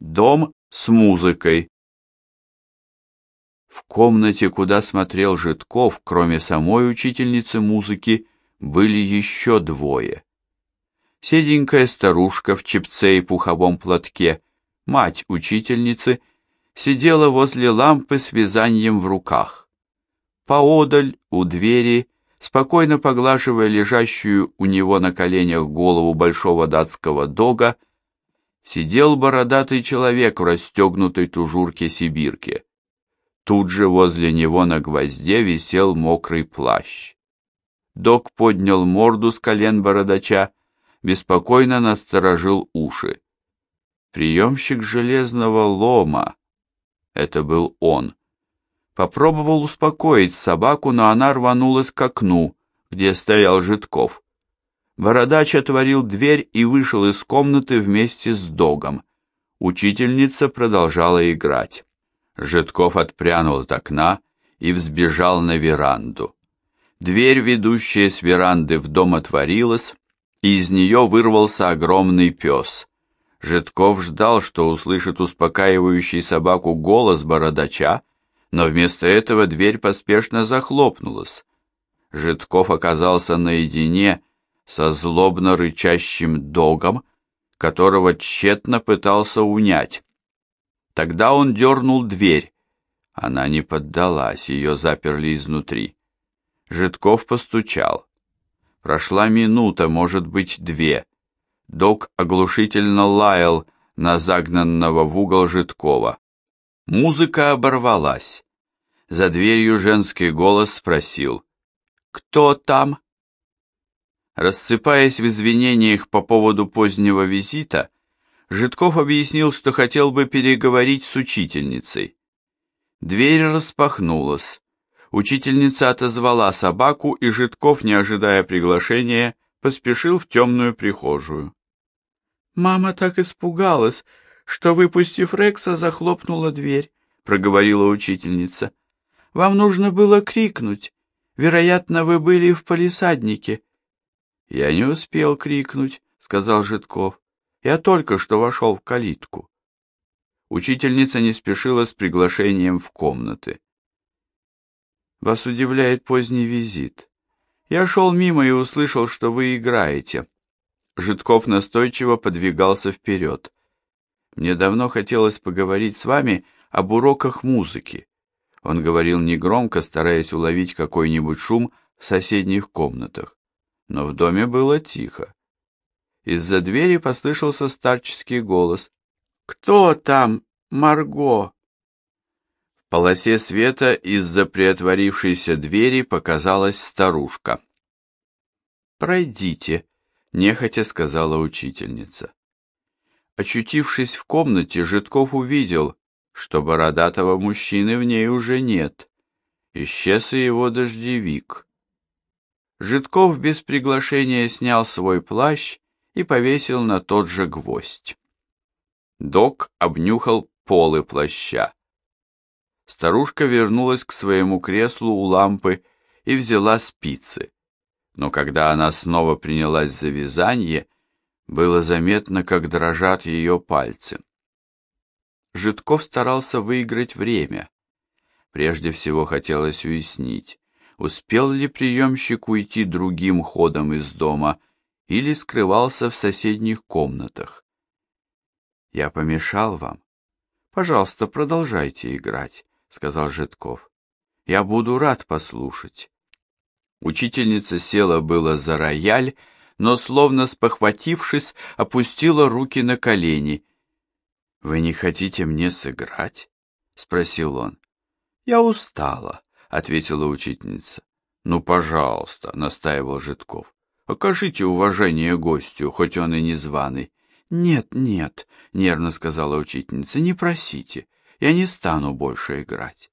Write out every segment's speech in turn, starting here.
Дом с музыкой. В комнате, куда смотрел Житков, кроме самой учительницы музыки, были еще двое. Седенькая старушка в чепце и пуховом платке, мать учительницы, сидела возле лампы с вязанием в руках. Поодаль, у двери, спокойно поглаживая лежащую у него на коленях голову большого датского дога, сидел бородатый человек в расстегнутой тужурке сибирки. Тут же возле него на гвозде висел мокрый плащ. Дог поднял морду с колен бородача, беспокойно насторожил уши. Приемщик железного лома, это был он, попробовал успокоить собаку, но она рванулась к окну, где стоял Житков. Бородач отворил дверь и вышел из комнаты вместе с Догом. Учительница продолжала играть. Житков отпрянул от окна и взбежал на веранду. Дверь, ведущая с веранды в дом, отворилась, и из нее вырвался огромный пес. Житков ждал, что услышит успокаивающий собаку голос бородача, но вместо этого дверь поспешно захлопнулась. Житков оказался наедине со злобно рычащим догом, которого тщетно пытался унять. Тогда он дернул дверь. Она не поддалась, ее заперли изнутри. Житков постучал. Прошла минута, может быть, две. Дог оглушительно лаял на загнанного в угол Житкова. Музыка оборвалась. За дверью женский голос спросил. «Кто там?» Рассыпаясь в извинениях по поводу позднего визита, Житков объяснил, что хотел бы переговорить с учительницей. Дверь распахнулась. Учительница отозвала собаку, и Житков, не ожидая приглашения, поспешил в темную прихожую. «Мама так испугалась, что, выпустив Рекса, захлопнула дверь», — проговорила учительница. «Вам нужно было крикнуть. Вероятно, вы были в палисаднике. «Я не успел крикнуть», — сказал Житков. «Я только что вошел в калитку». Учительница не спешила с приглашением в комнаты. «Вас удивляет поздний визит. Я шел мимо и услышал, что вы играете». Житков настойчиво подвигался вперед. «Мне давно хотелось поговорить с вами об уроках музыки». Он говорил негромко, стараясь уловить какой-нибудь шум в соседних комнатах но в доме было тихо. Из-за двери послышался старческий голос. «Кто там, Марго?» В полосе света из-за приотворившейся двери показалась старушка. «Пройдите», — нехотя сказала учительница. Очутившись в комнате, Житков увидел, что бородатого мужчины в ней уже нет. Исчез и его дождевик. Житков без приглашения снял свой плащ и повесил на тот же гвоздь. Док обнюхал полы плаща. Старушка вернулась к своему креслу у лампы и взяла спицы. Но когда она снова принялась за вязание, было заметно, как дрожат ее пальцы. Житков старался выиграть время. Прежде всего хотелось уяснить, успел ли приемщик уйти другим ходом из дома или скрывался в соседних комнатах. «Я помешал вам? Пожалуйста, продолжайте играть», — сказал Житков. «Я буду рад послушать». Учительница села было за рояль, но, словно спохватившись, опустила руки на колени. «Вы не хотите мне сыграть?» — спросил он. «Я устала», — ответила учительница. «Ну, пожалуйста», — настаивал Житков. «Окажите уважение гостю, хоть он и не званый». «Нет, нет», — нервно сказала учительница, — «не просите, я не стану больше играть».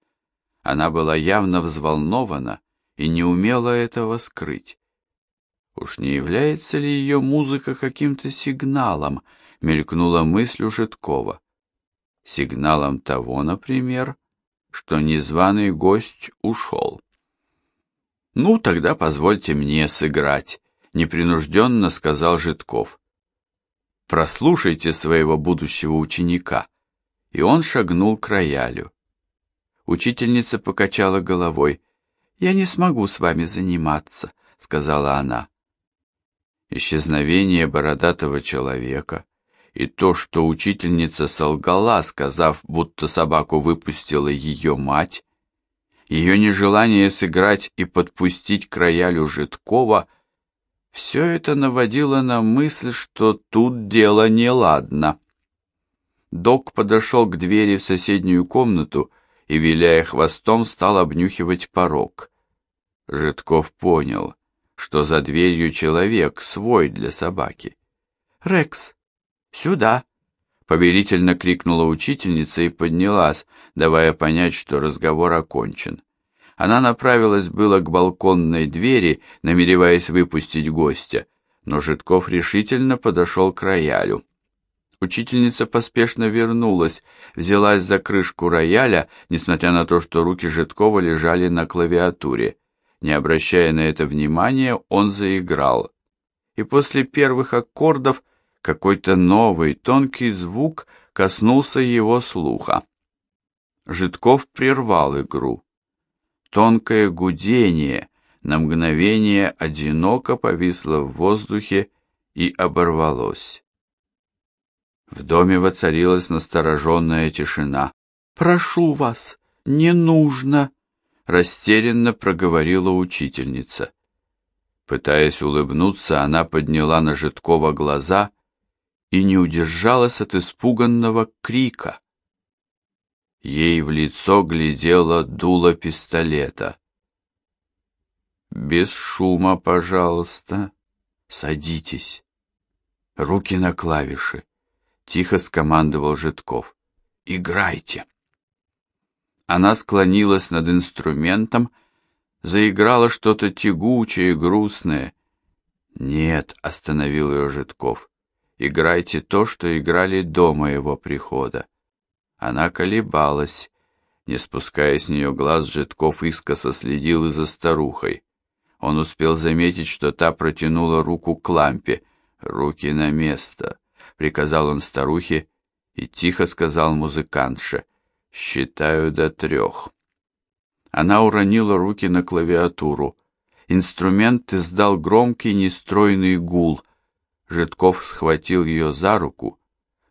Она была явно взволнована и не умела этого скрыть. Уж не является ли ее музыка каким-то сигналом, мелькнула мысль у Житкова. Сигналом того, например, что незваный гость ушел. «Ну, тогда позвольте мне сыграть», — непринужденно сказал Житков. «Прослушайте своего будущего ученика», и он шагнул к роялю. Учительница покачала головой. «Я не смогу с вами заниматься», — сказала она. Исчезновение бородатого человека и то, что учительница солгала, сказав, будто собаку выпустила ее мать, ее нежелание сыграть и подпустить к роялю Житкова, все это наводило на мысль, что тут дело неладно. Док подошел к двери в соседнюю комнату и, виляя хвостом, стал обнюхивать порог. Житков понял, что за дверью человек свой для собаки. «Рекс, сюда!» — повелительно крикнула учительница и поднялась, давая понять, что разговор окончен. Она направилась было к балконной двери, намереваясь выпустить гостя, но Житков решительно подошел к роялю. Учительница поспешно вернулась, взялась за крышку рояля, несмотря на то, что руки Житкова лежали на клавиатуре. Не обращая на это внимания, он заиграл. И после первых аккордов какой-то новый тонкий звук коснулся его слуха. Житков прервал игру. Тонкое гудение на мгновение одиноко повисло в воздухе и оборвалось. В доме воцарилась настороженная тишина. «Прошу вас, не нужно!» — растерянно проговорила учительница. Пытаясь улыбнуться, она подняла на Житкова глаза и не удержалась от испуганного крика. Ей в лицо глядело дуло пистолета. «Без шума, пожалуйста. Садитесь. Руки на клавиши. — тихо скомандовал Житков. «Играйте!» Она склонилась над инструментом, заиграла что-то тягучее и грустное. «Нет», — остановил ее Житков, — «играйте то, что играли до моего прихода». Она колебалась. Не спуская с нее глаз, Житков искоса следил и за старухой. Он успел заметить, что та протянула руку к лампе. Руки на место приказал он старухе и тихо сказал музыкантше, «Считаю до трех». Она уронила руки на клавиатуру. Инструмент издал громкий нестройный гул. Житков схватил ее за руку,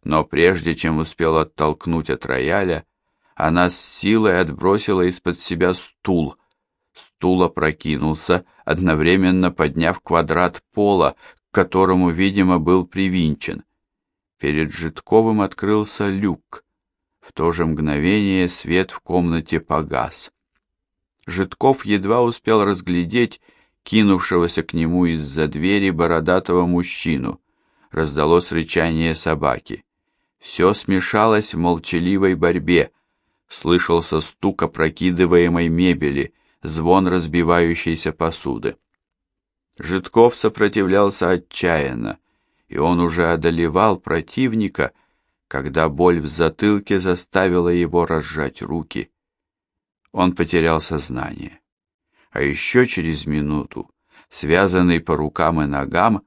но прежде чем успел оттолкнуть от рояля, она с силой отбросила из-под себя стул. Стул опрокинулся, одновременно подняв квадрат пола, к которому, видимо, был привинчен. Перед Житковым открылся люк. В то же мгновение свет в комнате погас. Житков едва успел разглядеть кинувшегося к нему из-за двери бородатого мужчину. Раздалось рычание собаки. Все смешалось в молчаливой борьбе. Слышался стук опрокидываемой мебели, звон разбивающейся посуды. Житков сопротивлялся отчаянно и он уже одолевал противника, когда боль в затылке заставила его разжать руки. Он потерял сознание. А еще через минуту, связанный по рукам и ногам,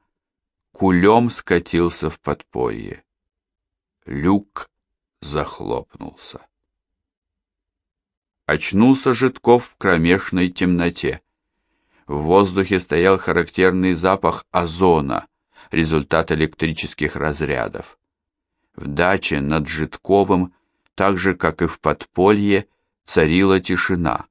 кулем скатился в подполье. Люк захлопнулся. Очнулся Житков в кромешной темноте. В воздухе стоял характерный запах озона, результат электрических разрядов. В даче над Житковым, так же, как и в подполье, царила тишина.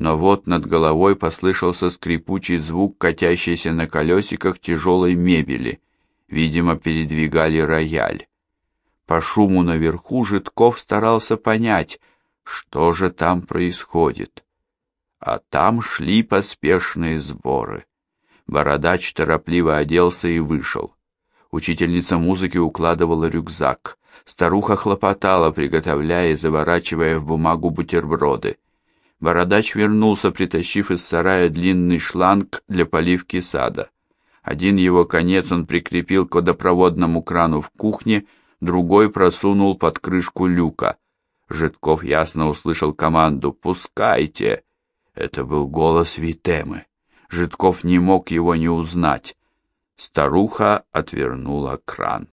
Но вот над головой послышался скрипучий звук катящейся на колесиках тяжелой мебели. Видимо, передвигали рояль. По шуму наверху Житков старался понять, что же там происходит. А там шли поспешные сборы. Бородач торопливо оделся и вышел. Учительница музыки укладывала рюкзак. Старуха хлопотала, приготовляя и заворачивая в бумагу бутерброды. Бородач вернулся, притащив из сарая длинный шланг для поливки сада. Один его конец он прикрепил к водопроводному крану в кухне, другой просунул под крышку люка. Житков ясно услышал команду «Пускайте!» Это был голос Витемы. Житков не мог его не узнать. Старуха отвернула кран.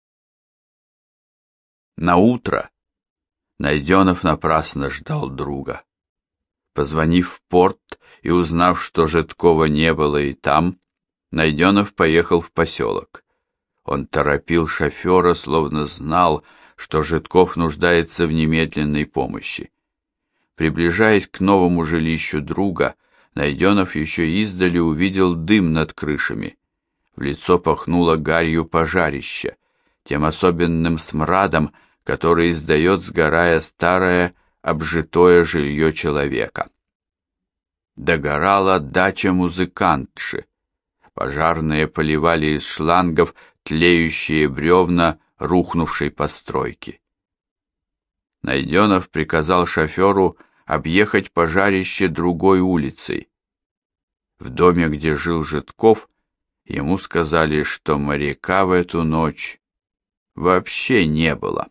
На утро Найденов напрасно ждал друга. Позвонив в порт и узнав, что Житкова не было и там, Найденов поехал в поселок. Он торопил шофера, словно знал, что Житков нуждается в немедленной помощи. Приближаясь к новому жилищу друга, Найденов еще издали увидел дым над крышами. В лицо пахнуло гарью пожарища, тем особенным смрадом, который издает, сгорая старое, обжитое жилье человека. Догорала дача музыкантши. Пожарные поливали из шлангов тлеющие бревна рухнувшей постройки. Найденов приказал шоферу объехать пожарище другой улицей. В доме, где жил Житков, ему сказали, что моряка в эту ночь вообще не было.